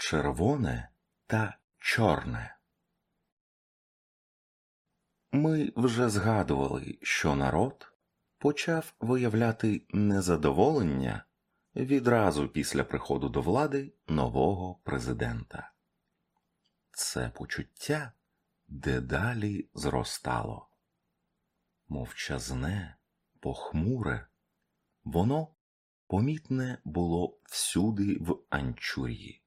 червоне та чорне. Ми вже згадували, що народ почав виявляти незадоволення відразу після приходу до влади нового президента. Це почуття дедалі зростало. Мовчазне, похмуре, воно помітне було всюди в Анчурії.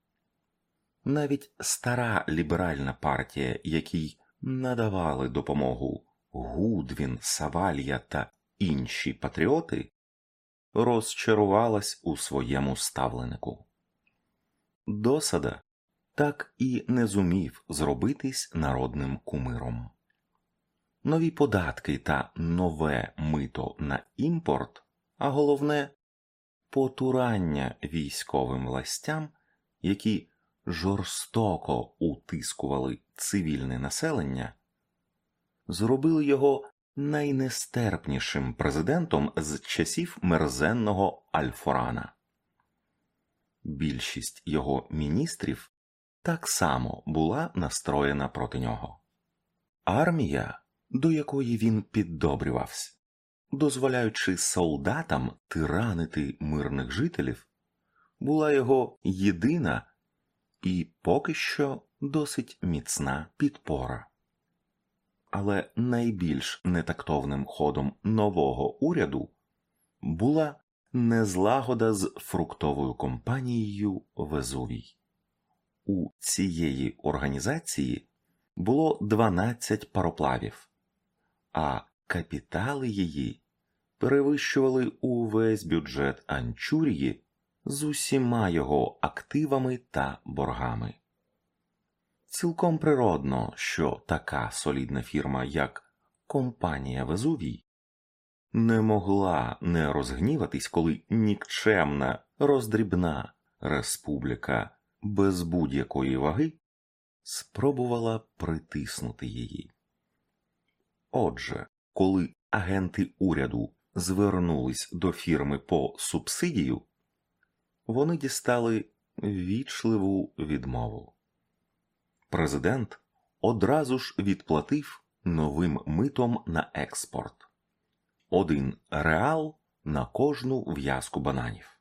Навіть стара ліберальна партія, якій надавали допомогу Гудвін, Савалья та інші патріоти, розчарувалась у своєму ставленику. Досада так і не зумів зробитись народним кумиром. Нові податки та нове мито на імпорт, а головне потурання військовим властям, які жорстоко утискували цивільне населення, зробили його найнестерпнішим президентом з часів мерзенного Альфорана. Більшість його міністрів так само була настроєна проти нього. Армія, до якої він піддобрювався, дозволяючи солдатам тиранити мирних жителів, була його єдина і поки що досить міцна підпора. Але найбільш нетактовним ходом нового уряду була незлагода з фруктовою компанією Везувій. У цієї організації було 12 пароплавів, а капітали її перевищували увесь бюджет Анчурії з усіма його активами та боргами. Цілком природно, що така солідна фірма, як компанія Везувій, не могла не розгніватись, коли нікчемна роздрібна республіка без будь-якої ваги спробувала притиснути її. Отже, коли агенти уряду звернулись до фірми по субсидію, вони дістали вічливу відмову. Президент одразу ж відплатив новим митом на експорт один реал на кожну в'язку бананів.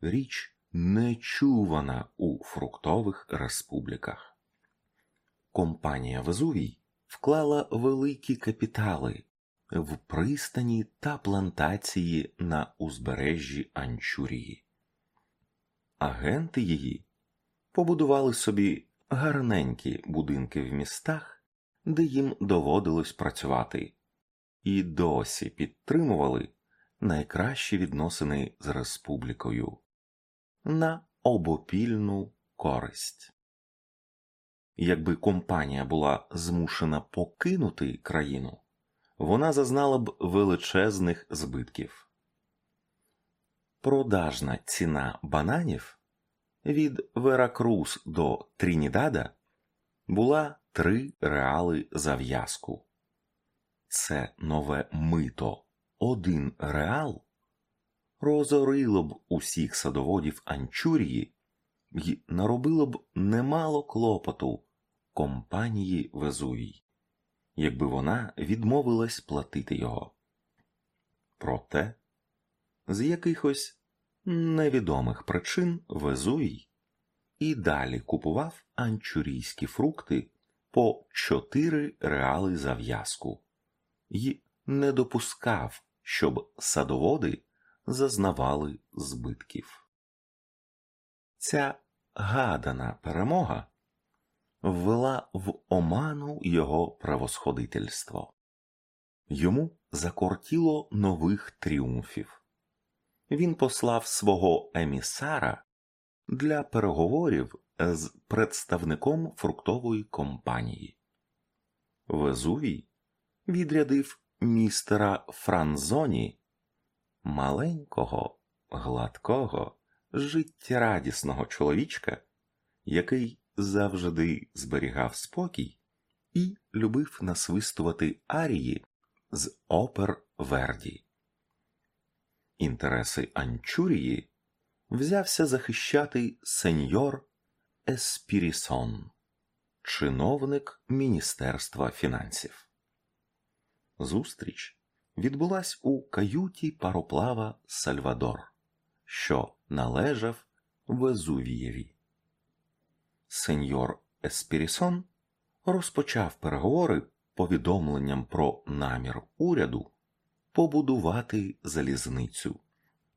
Річ нечувана у фруктових республіках. Компанія Везувій вклала великі капітали в пристані та плантації на узбережжі Анчурії. Агенти її побудували собі гарненькі будинки в містах, де їм доводилось працювати, і досі підтримували найкращі відносини з республікою на обопільну користь. Якби компанія була змушена покинути країну, вона зазнала б величезних збитків. Продажна ціна бананів від Веракрус до Трінідада була 3 реали за в'язку. Це нове мито один реал розорило б усіх садоводів Анчурії і наробило б немало клопоту компанії Везувій, якби вона відмовилась платити його. Проте, з якихось невідомих причин Везувій і далі купував анчурійські фрукти по 4 реали за в'язку і не допускав, щоб садоводи зазнавали збитків. Ця гадана перемога ввела в оману його превосходительство. Йому закортіло нових тріумфів. Він послав свого емісара для переговорів з представником фруктової компанії. Везувій відрядив містера Франзоні маленького, гладкого, життєрадісного чоловічка, який завжди зберігав спокій і любив насвистувати арії з опер Верді. Інтереси Анчурії взявся захищати сеньор Еспірісон, чиновник Міністерства фінансів. Зустріч відбулась у каюті пароплава Сальвадор, що належав Везувієві. Сеньор Еспірісон розпочав переговори повідомленням про намір уряду побудувати залізницю,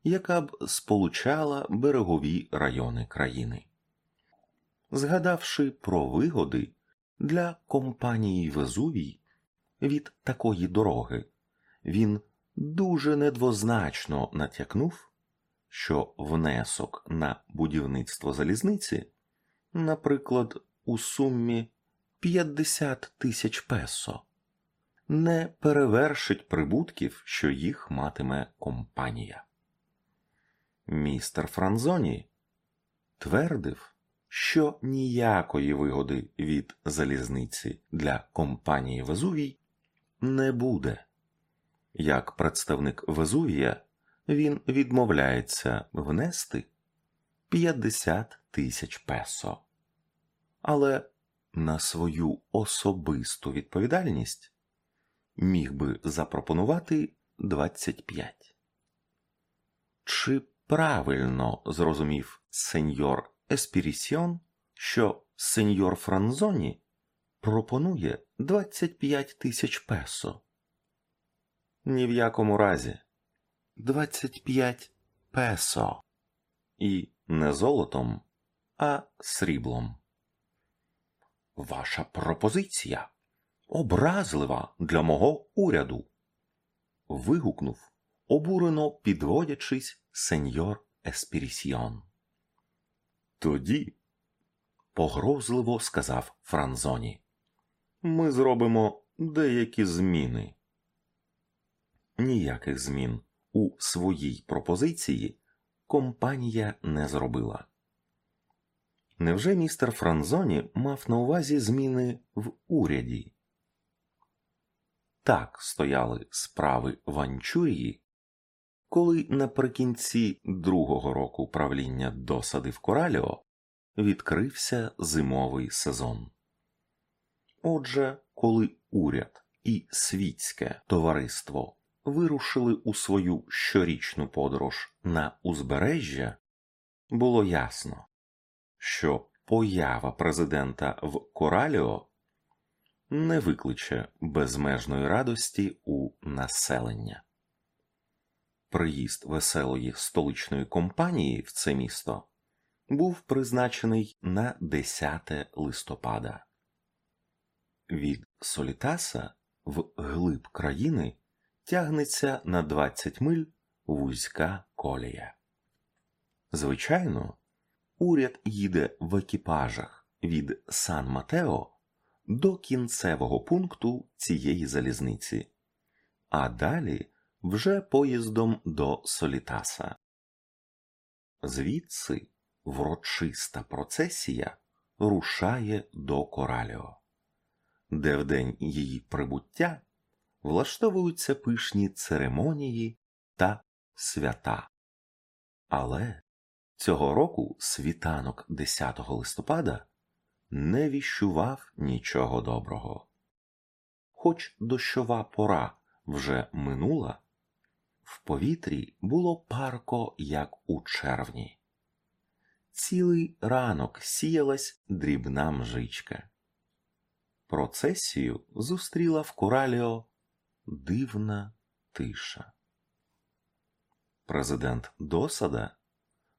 яка б сполучала берегові райони країни. Згадавши про вигоди для компанії Везувій від такої дороги, він дуже недвозначно натякнув, що внесок на будівництво залізниці, наприклад, у сумі 50 тисяч песо, не перевершить прибутків, що їх матиме компанія. Містер Франзоні твердив, що ніякої вигоди від залізниці для компанії Везувій не буде. Як представник Везувія, він відмовляється внести 50 тисяч песо. Але на свою особисту відповідальність міг би запропонувати 25. Чи правильно зрозумів сеньор Еспірісіон, що сеньор Франзоні пропонує 25 тисяч песо? Ні в якому разі 25 песо. І не золотом, а сріблом. Ваша пропозиція образлива для мого уряду. вигукнув, обурено підводячись сеньор Еспірісіон. Тоді, погрозливо сказав Франзоні, ми зробимо деякі зміни. Ніяких змін у своїй пропозиції компанія не зробила. Невже містер Франзоні мав на увазі зміни в уряді? Так стояли справи в Анчурії, коли наприкінці другого року правління досади в Кораліо відкрився зимовий сезон. Отже, коли уряд і світське товариство вирушили у свою щорічну подорож на узбережжя, було ясно, що поява президента в Кораліо не викличе безмежної радості у населення. Приїзд веселої столичної компанії в це місто був призначений на 10 листопада. Від Солітаса в глиб країни тягнеться на 20 миль вузька колія. Звичайно, уряд їде в екіпажах від Сан Матео до кінцевого пункту цієї залізниці, а далі вже поїздом до Солітаса. Звідси врочиста процесія рушає до Кораліо, де в день її прибуття влаштовуються пишні церемонії та свята. Але цього року світанок 10 листопада не віщував нічого доброго. Хоч дощова пора вже минула, в повітрі було парко, як у червні. Цілий ранок сіялась дрібна мжичка. Процесію зустріла в Кураліо дивна тиша. Президент Досада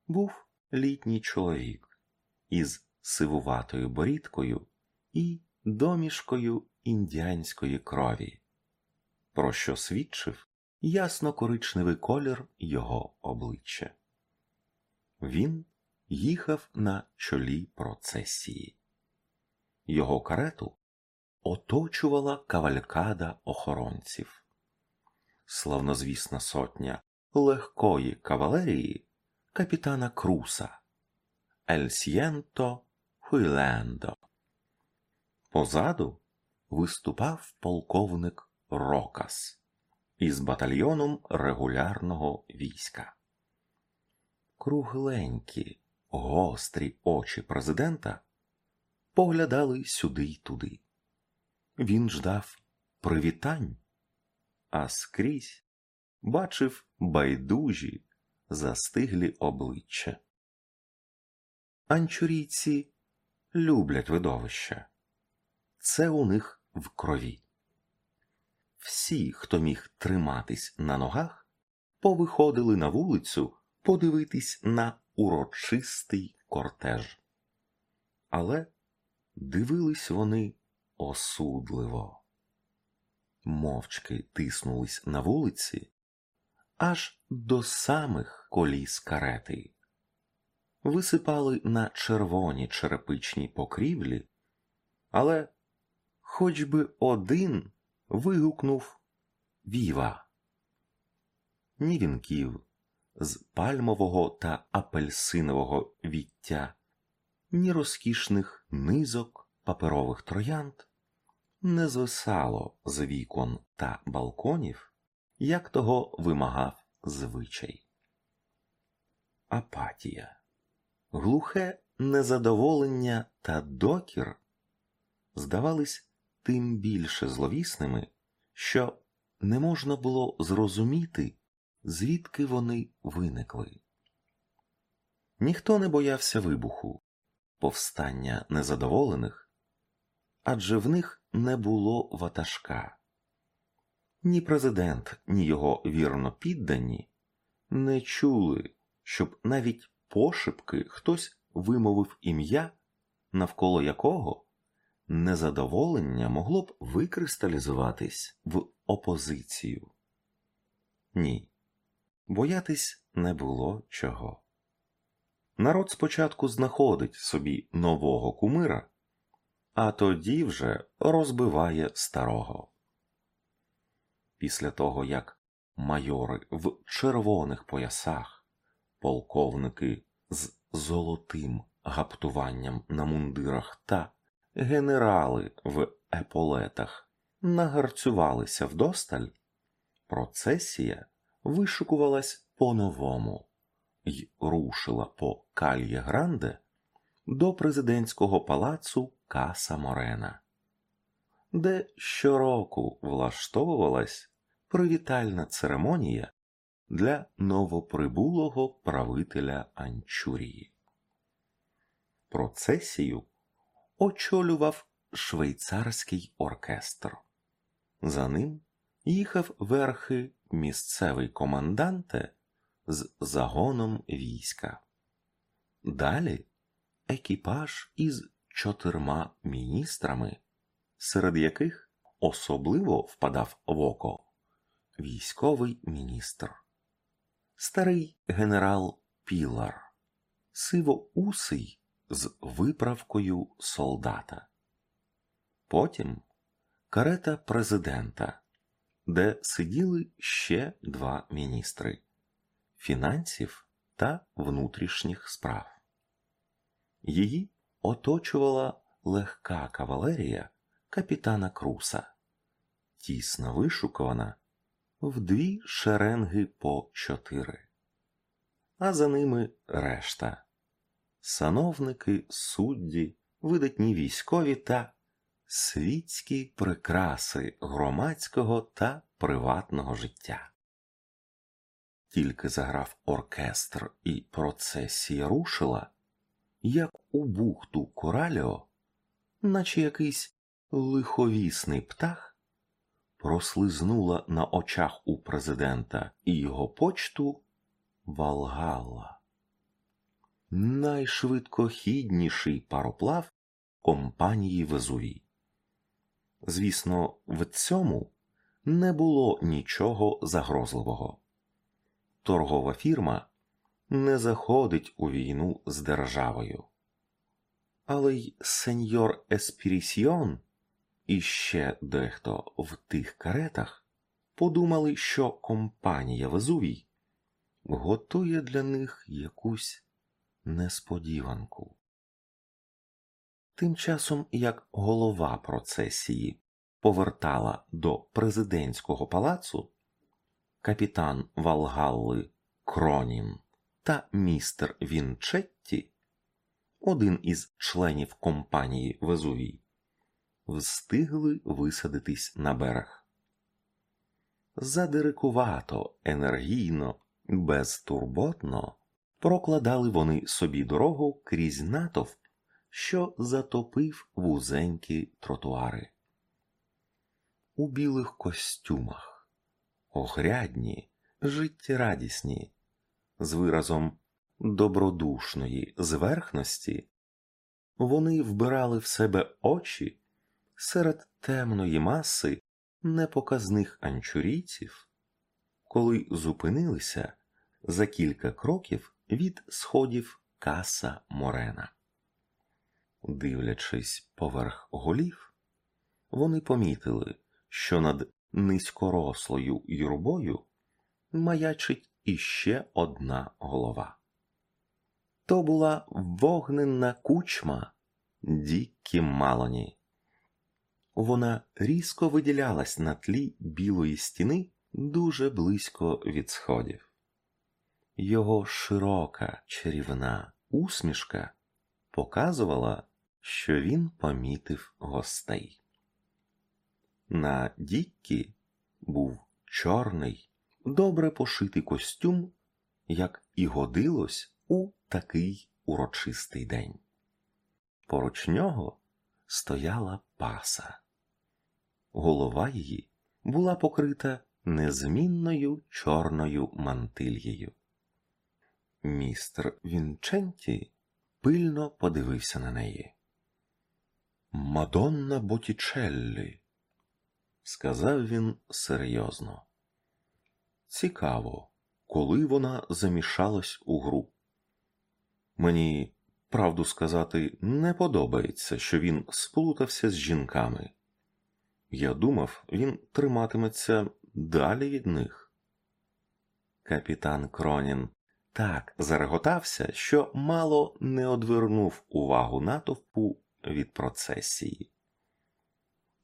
був літній чоловік із сивуватою борідкою і домішкою індіанської крові, про що свідчив ясно коричневий колір його обличчя. Він їхав на чолі процесії. Його карету оточувала кавалькада охоронців. Славнозвісна сотня легкої кавалерії капітана Круса Ель Сієнто Хуйлендо. Позаду виступав полковник Рокас із батальйоном регулярного війська. Кругленькі, гострі очі президента поглядали сюди й туди. Він ждав привітань, а скрізь бачив байдужі, застиглі обличчя. Анчурійці люблять видовища. Це у них в крові. Всі, хто міг триматись на ногах, повиходили на вулицю подивитись на урочистий кортеж. Але дивились вони осудливо, мовчки тиснулись на вулиці аж до самих коліс карети, висипали на червоні черепичні покрівлі, але хоч би один вигукнув Віва. Ні вінків з пальмового та апельсинового віття, ні розкішних низок паперових троянд не звисало з вікон та балконів, як того вимагав звичай. Апатія, глухе незадоволення та докір здавались тим більше зловісними, що не можна було зрозуміти, звідки вони виникли. Ніхто не боявся вибуху, повстання незадоволених, адже в них не було ватажка. Ні президент, ні його вірно піддані не чули, щоб навіть пошепки хтось вимовив ім'я, навколо якого незадоволення могло б викристалізуватись в опозицію. Ні, боятись не було чого. Народ спочатку знаходить собі нового кумира, а тоді вже розбиває старого. Після того, як майори в червоних поясах, полковники з золотим гаптуванням на мундирах та генерали в еполетах нагарцювалися вдосталь, процесія вишукувалась по-новому й рушила по Кальє Гранде до президентського палацу Каса Морена, де щороку влаштовувалась привітальна церемонія для новоприбулого правителя Анчурії. Процесію очолював швейцарський оркестр. За ним їхав верхи місцевий команданте з загоном війська. Далі екіпаж із чотирма міністрами, серед яких особливо впадав в око військовий міністр, старий генерал Пілар, сивоусий з виправкою солдата. Потім карета президента, де сиділи ще два міністри фінансів та внутрішніх справ. Її оточувала легка кавалерія капітана Круса, тісно вишукована в дві шеренги по чотири, а за ними решта сановники, судді, видатні військові та світські прикраси громадського та приватного життя. Тільки заграв оркестр і процесія рушила, як у бухту Кораліо, наче якийсь лиховісний птах, прослизнула на очах у президента і його почту Валгалла найшвидкохідніший пароплав компанії Везувій. Звісно, в цьому не було нічого загрозливого. Торгова фірма не заходить у війну з державою. Але й сеньор Еспірісіон і ще дехто в тих каретах подумали, що компанія Везувій готує для них якусь несподіванку. Тим часом як голова процесії повертала до президентського палацу, капітан Валгалли Кронін та містер Вінчетті один із членів компанії Везувій, встигли висадитись на берег. Задирикувато, енергійно, безтурботно прокладали вони собі дорогу крізь натовп, що затопив вузенькі тротуари. У білих костюмах, огрядні, життєрадісні, з виразом добродушної зверхності, вони вбирали в себе очі серед темної маси непоказних анчурійців, коли зупинилися за кілька кроків від сходів Каса Морена. Дивлячись поверх голів, вони помітили, що над низькорослою юрбою маячить іще одна голова. То була вогненна кучма Діккі Малоні. Вона різко виділялась на тлі білої стіни дуже близько від сходів. Його широка чарівна усмішка показувала, що він помітив гостей. На Діккі був чорний, добре пошитий костюм, як і годилось у такий урочистий день. Поруч нього стояла паса. Голова її була покрита незмінною чорною мантильєю. Містер Вінченті пильно подивився на неї. Мадонна Боттічеллі», – сказав він серйозно. Цікаво, коли вона замішалась у гру. Мені, правду сказати, не подобається, що він сплутався з жінками. Я думав, він триматиметься далі від них. Капітан Кронін так зареготався, що мало не одвернув увагу натовпу від процесії.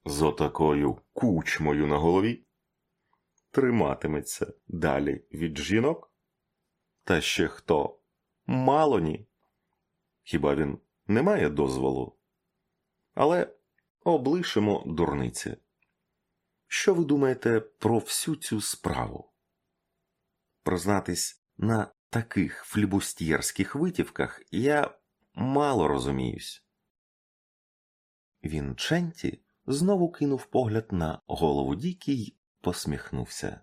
З отакою кучмою на голові триматиметься далі від жінок? Та ще хто? Мало ні. Хіба він не має дозволу? Але облишимо дурниці. Що ви думаєте про всю цю справу? Признатись, на таких флібустьєрських витівках я мало розуміюсь. Вінченті знову кинув погляд на голову Дікі й посміхнувся.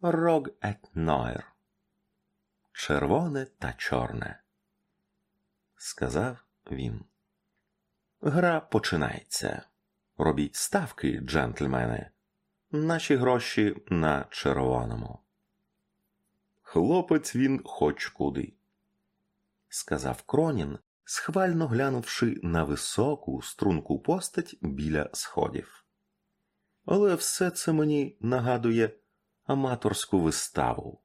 Рог ет нойр. Червоне та чорне, сказав він. Гра починається. Робіть ставки, джентльмени. Наші гроші на червоному. Хлопець він хоч куди, сказав Кронін, схвально глянувши на високу струнку постать біля сходів. Але все це мені нагадує аматорську виставу.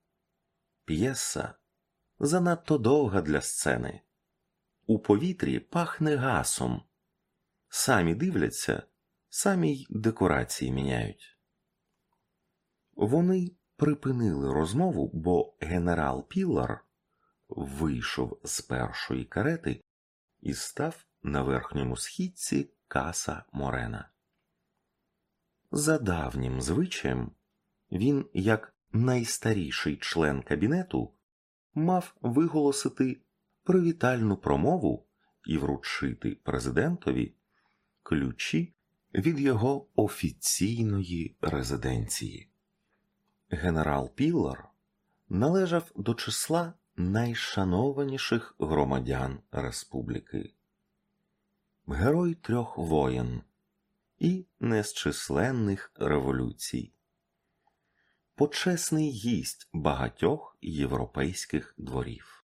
П'єса занадто довга для сцени. У повітрі пахне гасом. Самі дивляться, самі й декорації міняють. Вони припинили розмову, бо генерал Пілар вийшов з першої карети і став на верхньому східці каса Морена. За давнім звичаєм, він, як найстаріший член кабінету, мав виголосити привітальну промову і вручити президентові ключі від його офіційної резиденції. Генерал Піллар належав до числа найшанованіших громадян республіки, герой трьох воєн і незчисленних революцій, почесний гість багатьох європейських дворів,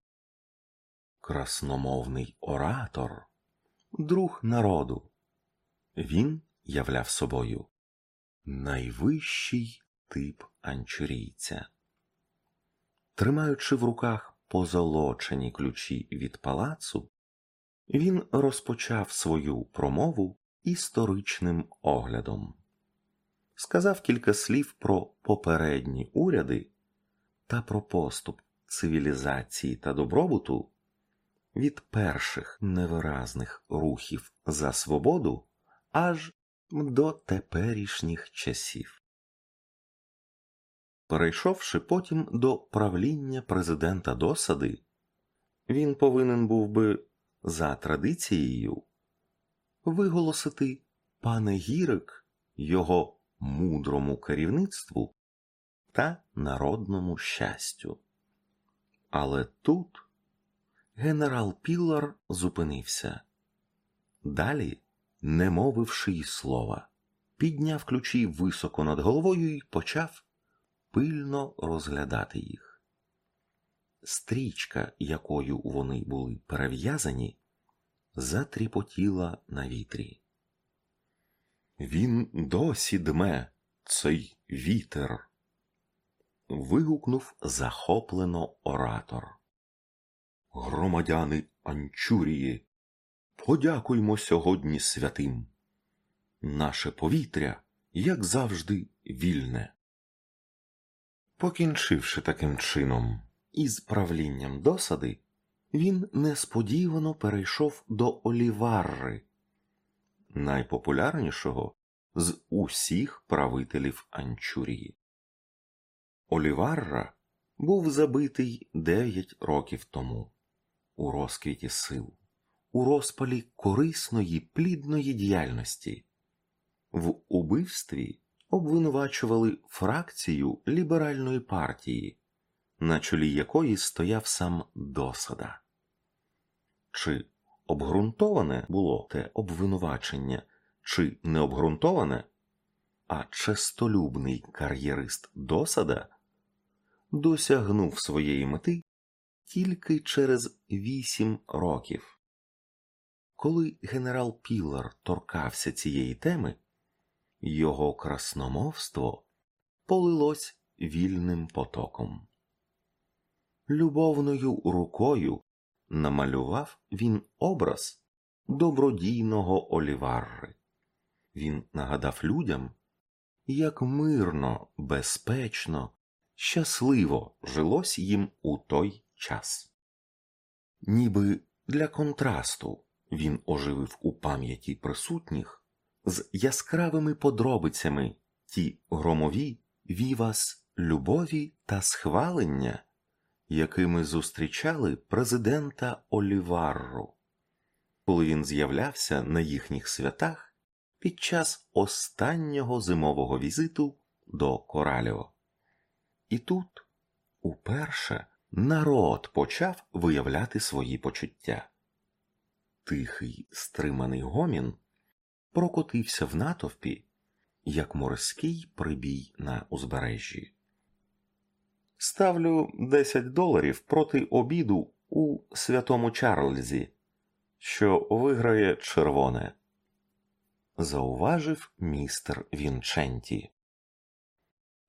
красномовний оратор, друг народу. Він являв собою найвищий тип анчурійця. Тримаючи в руках позолочені ключі від палацу, він розпочав свою промову історичним оглядом, сказав кілька слів про попередні уряди та про поступ цивілізації та добробуту, від перших невиразних рухів за свободу аж до теперішніх часів. Перейшовши потім до правління президента досади, він повинен був би за традицією виголосити панегірик його мудрому керівництву та народному щастю. Але тут генерал Піллар зупинився. Далі, не мовивши й слова, підняв ключі високо над головою і почав пильно розглядати їх. Стрічка, якою вони були перев'язані, затріпотіла на вітрі. Він досі дме, цей вітер. вигукнув захоплено оратор. Громадяни Анчурії, подякуймо сьогодні святим. Наше повітря, як завжди, вільне. Покінчивши таким чином із правлінням досади, він несподівано перейшов до Оліварри, найпопулярнішого з усіх правителів Анчурії. Оліварра був забитий дев'ять років тому у розквіті сил, у розпалі корисної плідної діяльності. В убивстві обвинувачували фракцію ліберальної партії, на чолі якої стояв сам досада. Чи обґрунтоване було те обвинувачення, чи не обґрунтоване, а честолюбний кар'єрист досада досягнув своєї мети тільки через вісім років. Коли генерал Пілар торкався цієї теми, його красномовство полилось вільним потоком. Любовною рукою намалював він образ добродійного оліварри. Він нагадав людям, як мирно, безпечно, щасливо жилось їм у той час. Ніби для контрасту він оживив у пам'яті присутніх з яскравими подробицями ті громові вівас любові та схвалення, якими зустрічали президента Оліварру, коли він з'являвся на їхніх святах під час останнього зимового візиту до Кораліо. І тут уперше народ почав виявляти свої почуття. Тихий стриманий гомін прокотився в натовпі, як морський прибій на узбережжі. Ставлю 10 доларів проти обіду у святому Чарльзі, що виграє червоне, зауважив містер Вінченті.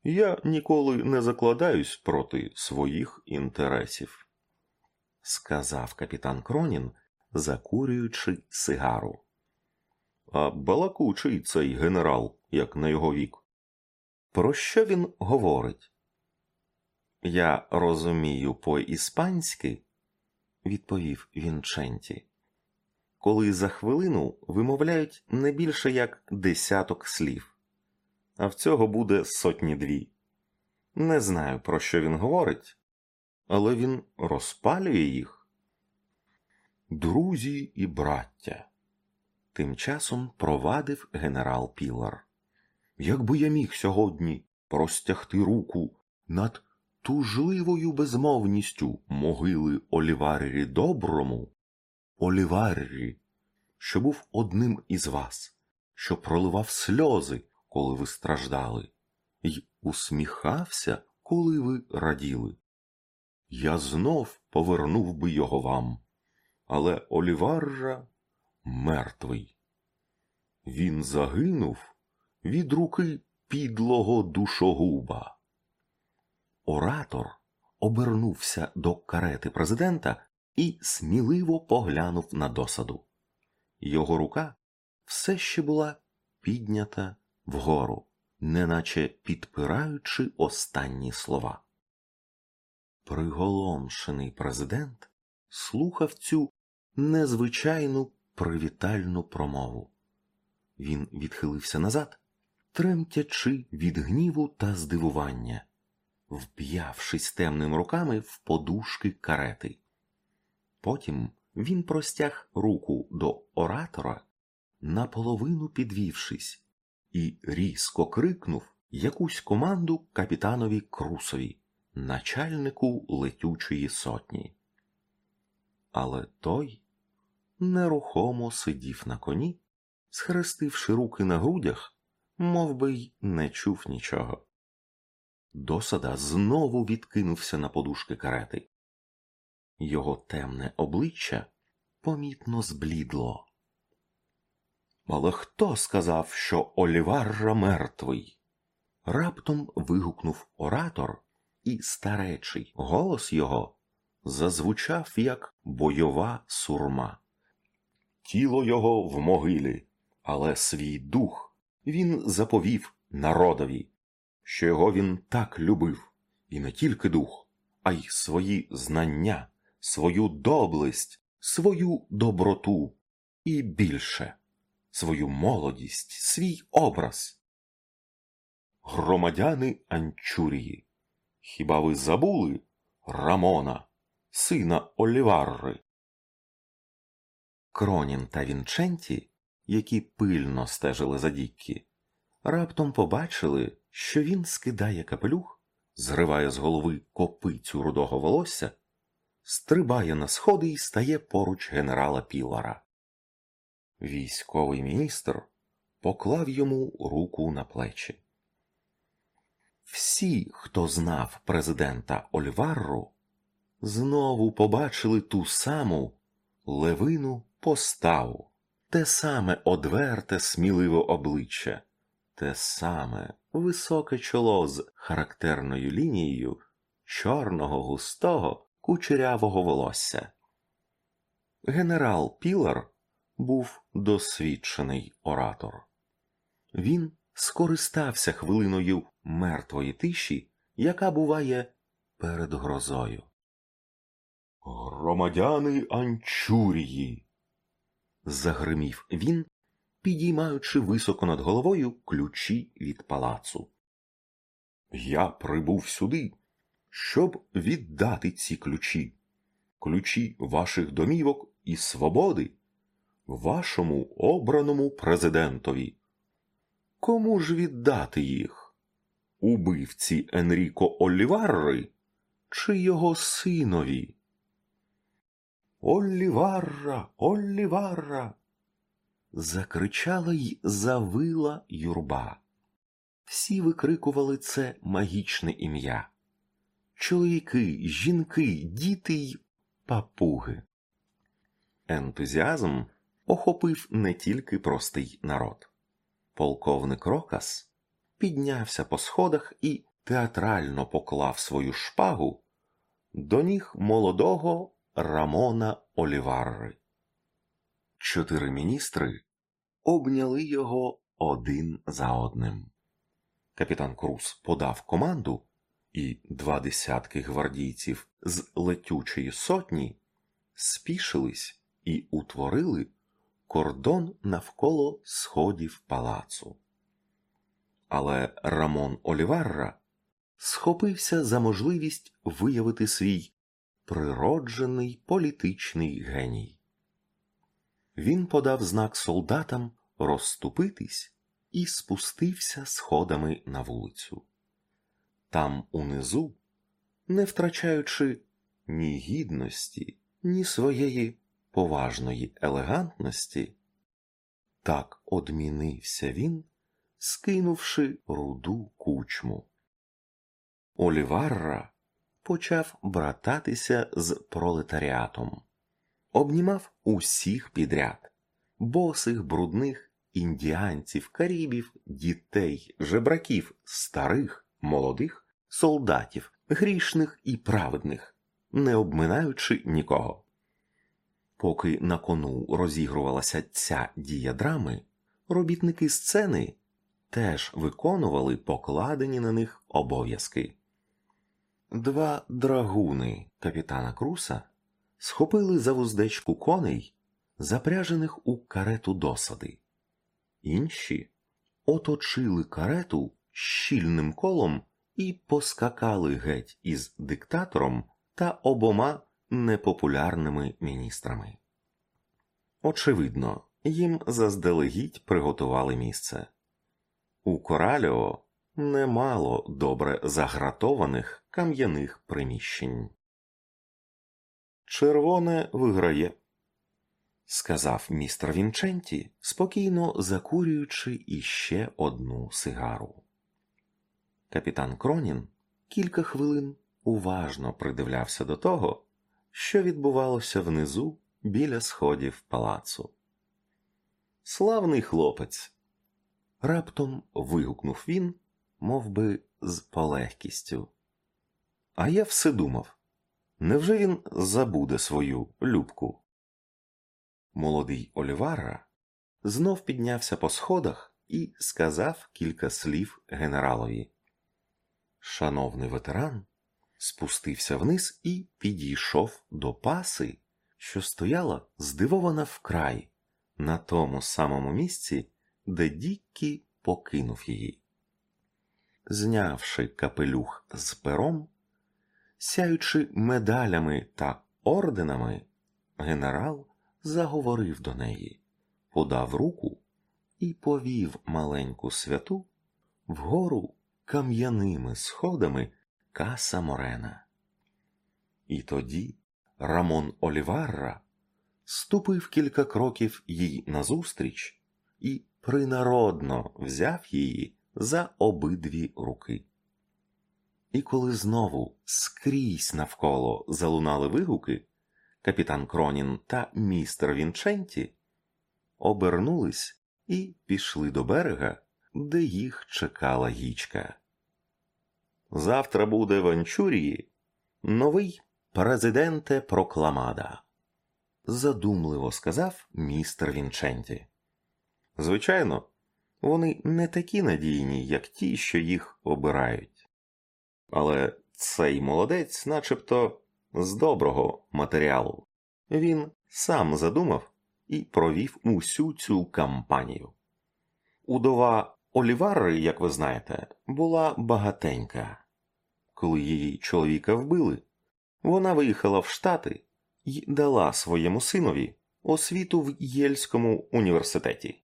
Я ніколи не закладаюсь проти своїх інтересів, сказав капітан Кронін, закурюючи сигару. А балакучий цей генерал, як на його вік. Про що він говорить? Я розумію по-іспанськи, відповів Вінченті, коли за хвилину вимовляють не більше як десяток слів, а в цього буде сотні дві. Не знаю, про що він говорить, але він розпалює їх. Друзі і браття. Тим часом провадив генерал Пілар. Якби я міг сьогодні простягти руку над тужливою безмовністю могили Оліваррі Доброму, Оліваррі, що був одним із вас, що проливав сльози, коли ви страждали, й усміхався, коли ви раділи. Я знов повернув би його вам, але Оліварра мертвий. Він загинув від руки підлого душогуба. Оратор обернувся до карети президента і сміливо поглянув на досаду. Його рука все ще була піднята вгору, неначе підпираючи останні слова. Приголомшений президент слухав цю незвичайну привітальну промову. Він відхилився назад, тремтячи від гніву та здивування, вп'явшись темними руками в подушки карети. Потім він простяг руку до оратора, наполовину підвівшись, і різко крикнув якусь команду капітанові Крусові, начальнику летючої сотні. Але той нерухомо сидів на коні, схрестивши руки на грудях, мов би й не чув нічого. Досада знову відкинувся на подушки карети. Його темне обличчя помітно зблідло. Але хто сказав, що Оліварра мертвий? Раптом вигукнув оратор, і старечий голос його зазвучав як бойова сурма. Тіло його в могилі, але свій дух він заповів народові, що його він так любив, і не тільки дух, а й свої знання, свою доблесть, свою доброту і більше, свою молодість, свій образ. Громадяни Анчурії, хіба ви забули Рамона, сина Оліварри? Кронін та Вінченті, які пильно стежили за Діккі, раптом побачили, що він скидає капелюх, зриває з голови копицю рудого волосся, стрибає на сходи і стає поруч генерала Пілара. Військовий міністр поклав йому руку на плечі. Всі, хто знав президента Ольварру, знову побачили ту саму левину поставу, те саме одверте сміливе обличчя, те саме високе чоло з характерною лінією чорного густого кучерявого волосся. Генерал Пілар був досвідчений оратор. Він скористався хвилиною мертвої тиші, яка буває перед грозою. Громадяни Анчурії. Загримів він, підіймаючи високо над головою ключі від палацу. Я прибув сюди, щоб віддати ці ключі, ключі ваших домівок і свободи, вашому обраному президентові. Кому ж віддати їх? Убивці Енріко Оліварри чи його синові? Оліварра, Оліварра. Закричала й завила юрба. Всі викрикували це магічне ім'я. Чоловіки, жінки, діти й папуги. Ентузіазм охопив не тільки простий народ. Полковник Рокас піднявся по сходах і театрально поклав свою шпагу до ніг молодого Рамона Оліварри. Чотири міністри обняли його один за одним. Капітан Крус подав команду, і два десятки гвардійців з летючої сотні спішились і утворили кордон навколо сходів палацу. Але Рамон Оліварра схопився за можливість виявити свій природжений політичний геній. Він подав знак солдатам розступитись і спустився сходами на вулицю. Там унизу, не втрачаючи ні гідності, ні своєї поважної елегантності, так одмінився він, скинувши руду кучму. Оліварра почав брататися з пролетаріатом, обнімав усіх підряд, босих, брудних індіанців, карібів, дітей, жебраків, старих, молодих, солдатів, грішних і праведних, не обминаючи нікого. Поки на кону розігрувалася ця дія драми, робітники сцени теж виконували покладені на них обов'язки. Два драгуни капітана Круса схопили за вуздечку коней, запряжених у карету досади. Інші оточили карету щільним колом і поскакали геть із диктатором та обома непопулярними міністрами. Очевидно, їм заздалегідь приготували місце. У Кораліо немало добре загратованих кам'яних приміщень. Червоне виграє, сказав містер Вінченті, спокійно закурюючи іще одну сигару. Капітан Кронін кілька хвилин уважно придивлявся до того, що відбувалося внизу біля сходів палацу. Славний хлопець. Раптом вигукнув він, мов би, з полегкістю. А я все думав невже він забуде свою любку? Молодий Олівара знов піднявся по сходах і сказав кілька слів генералові. Шановний ветеран спустився вниз і підійшов до паси, що стояла здивована вкрай на тому самому місці, де Діккі покинув її. Знявши капелюх з пером, сяючи медалями та орденами, генерал заговорив до неї, подав руку і повів маленьку святу вгору кам'яними сходами Каса Морена. І тоді Рамон Оліварра ступив кілька кроків їй назустріч і принародно взяв її за обидві руки. І коли знову скрізь навколо залунали вигуки, капітан Кронін та містер Вінченті обернулись і пішли до берега, де їх чекала гічка. Завтра буде в Анчурії новий президенте Прокламада, задумливо сказав містер Вінченті. Звичайно, вони не такі надійні, як ті, що їх обирають. Але цей молодець, начебто, з доброго матеріалу. Він сам задумав і провів усю цю кампанію. Удова Олівари, як ви знаєте, була багатенька. Коли її чоловіка вбили, вона виїхала в Штати і дала своєму синові освіту в Єльському університеті.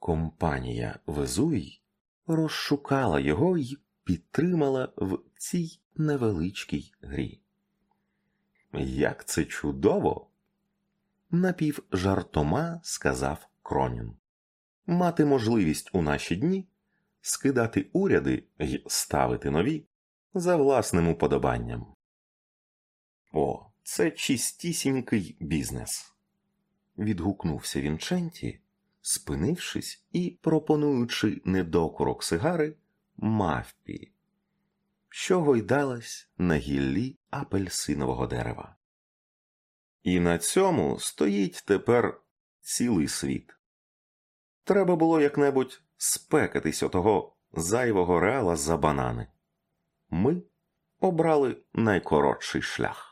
Компанія Везуй розшукала його і підтримала в цій невеличкій грі. Як це чудово! напівжартома сказав Кронін. Мати можливість у наші дні скидати уряди й ставити нові за власним уподобанням. О, це чистісінький бізнес. Відгукнувся Вінченті, спинившись і пропонуючи недокурок сигари мавпі, що гойдалась на гіллі апельсинового дерева. І на цьому стоїть тепер цілий світ. Треба було як-небудь спекатись отого зайвого реала за банани. Ми обрали найкоротший шлях.